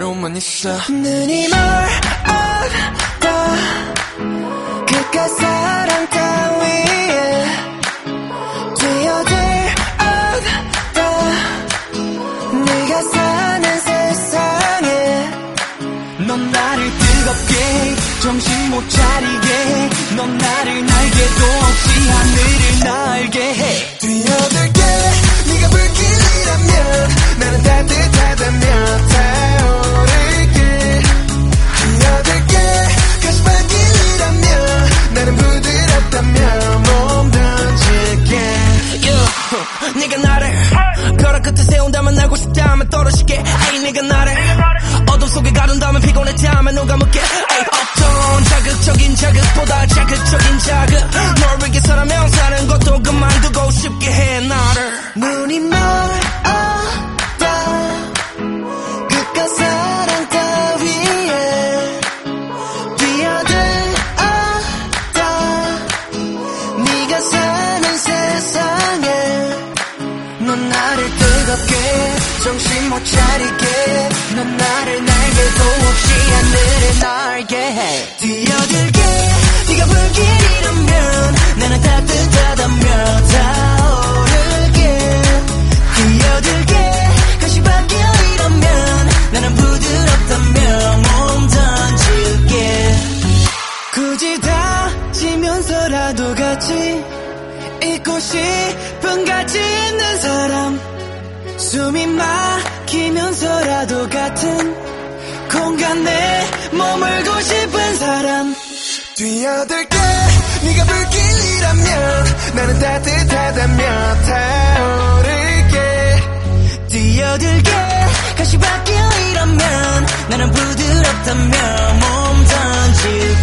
그대로만 있어. 눈이 멀었다. 그깟 사랑 따위에 뛰어들었다. 네가 사는 세상에 넌 나를 뜨겁게 정신 못 차리게 넌 나를 날개도 없이 하늘을 날게 해. 뛰어들게 속에 가둔다면 피곤했다면 누가 묻게 어떤 자극적인 자극보다 자극적인 자극. 널 위해서라면 사는 것도 그만두고 싶게 해 나를. 눈이 멀었다 그깟 사랑 따위에 뛰어들었다 네가 사는 세상에 넌 나를 뜨겁게 정신 못 차리게. 넌 나를 날게 해. 뛰어들게. 네가 불길 이라면 나는 따뜻하다며 타오르게. 뛰어들게. 가시밭길이라면 나는 부드럽다며 몸 던질게. 굳이 다지면서라도 같이 있고 싶은 가치 있는 사람. 숨이 막히면서라도 같은 공간에 뛰어들게. 네가 불길이라면 나는 따뜻하다며 타오르게. 뛰어들게. 가시밭길이라면 나는 부드럽다며 몸 던질게